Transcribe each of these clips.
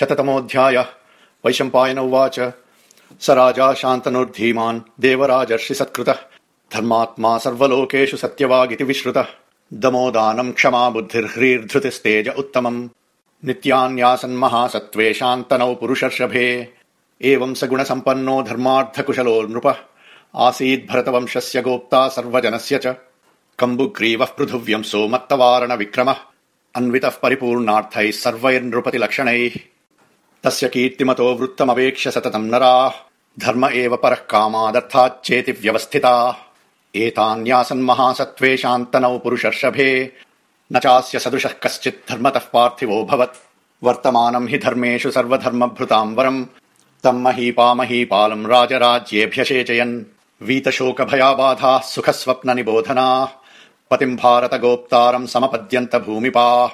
शततमोऽध्यायः। वैशम्पायन उवाच। स राजा शान्तनुर्धीमान् देवराजर्षि सत्कृतः। धर्मात्मा सर्वलोकेषु सत्यवागिति विश्रुतः। दमोदानम् क्षमा बुद्धिर्ह्रीर्धृतिस्तेज उत्तमम्। नित्यान्यासन्महासत्त्वे शान्तनौ पुरुषर्षभे। एवम् स गुणसम्पन्नो धर्मार्थकुशलो नृपः आसीद्भरतवंशस्य गोप्ता सर्वजनस्य च। कम्बुग्रीवः पृथिव्यंसो मत्तवारण विक्रमः अन्वितः परिपूर्णार्थैः सर्वैर्नृपतिलक्षणैः तस्य कीर्तिमतो वृत्तमवेक्ष्य सततम् नराः। धर्म एव परः कामादर्थाच्चेति व्यवस्थिता। एतान्यासन्महासत्त्वे शान्तनौ पुरुषर्षभे न चास्य सदृशः कश्चित् धर्मतः पार्थिवोऽभवत् वर्तमानम् हि धर्मेषु सर्वधर्मभृताम् वरम्। तम् महीपामहीपालम् राजराज्येऽभ्यषेचयन् वीतशोकभयाबाधाः सुखस्वप्ननिबोधनाः। पतिम् भारतगोप्तारम् समपद्यन्त भूमिपाः।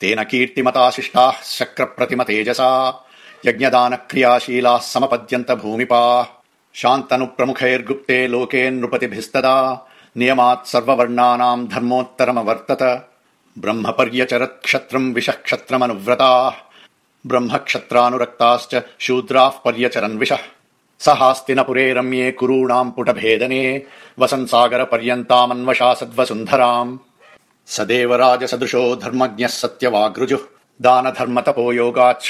तेन कीर्तिमताशिष्टाः शक्रप्रतिमतेजसा। यज्ञदानक्रियाशीलाः समपद्यन्त भूमिपाः शान्तनुप्रमुखैर्गुप्ते लोके नृपतिभिस्तदा। नियमात् सर्ववर्णानाम् धर्मोत्तरमवर्तत। ब्रह्मपर्यचरत् क्षत्रम् विषः क्षत्रमनुव्रताः ब्रह्मक्षत्रानुरक्ताश्च शूद्राः पर्यचरन् विषः सहास्तिनपुरे रम्ये कुरूणाम् पुटभेदने। वसन् सागर पर्यन्तामन्वशासद्वसुन्धराम् स देवराजसदृशो धर्मज्ञः सत्यवागृजुः दान धर्म तपो योगात्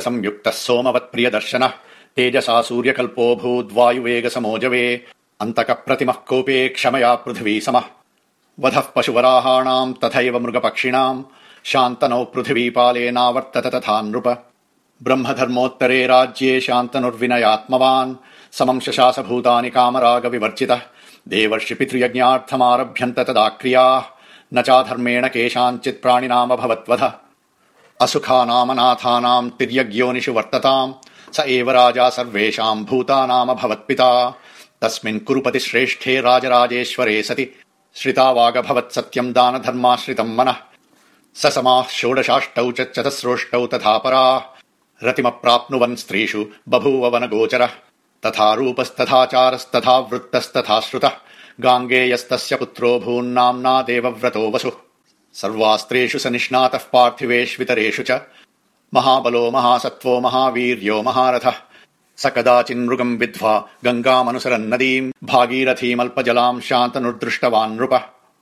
संयुक्तः सोमवत्प्रिय दर्शनः तेजसा सूर्यकल्पो भूद्वायुवेग समोजवे अन्तक प्रतिमः कोपे क्षमया पृथिवी समः। वधः पशुवराहाणाम् तथैव मृगपक्षिणाम्। शान्तनौ पृथिवीपालेनावर्तत तथा नृप। ब्रह्मधर्मोत्तरे राज्ये शान्तनुर्विनयात्मवान्। समम् शशास भूतानि कामराग विवर्जितः देवर्षि पितृयज्ञार्थमारभ्यन्त तदा क्रियाः न चाधर्मेण केषाञ्चित् प्राणिनामभवद्वध असुखानामनाथानाम् तिर्यग्योनिषु वर्तताम् स एव राजा सर्वेषाम् भूतानामभवत्पिता तस्मिन् कुरुपति श्रेष्ठे राजराजेश्वरे सति। श्रितावागभवत् सत्यम् दानधर्माश्रितम् मनः। स समाः षोडशाष्टौ च चतस्रोष्टौ तथा पराः। रतिमप्राप्नुवन् स्त्रीषु बभूव वनगोचरः तथा रूपस्तथाचारस्तथा वृत्तस्तथा श्रुतः। गाङ्गेयस्तस्य पुत्रो भून्नाम्ना देवव्रतो वसुः। सर्वास्त्रेषु स निष्णातः पार्थिवेष्वितरेषु च। महाबलो महासत्त्वो महावीर्यो महारथः। स कदाचिन्मृगम् विद्ध्वा गङ्गामनुसरन् नदीम् भागीरथीमल्पजलाम् शान्तनुर्दृष्टवान् नृपः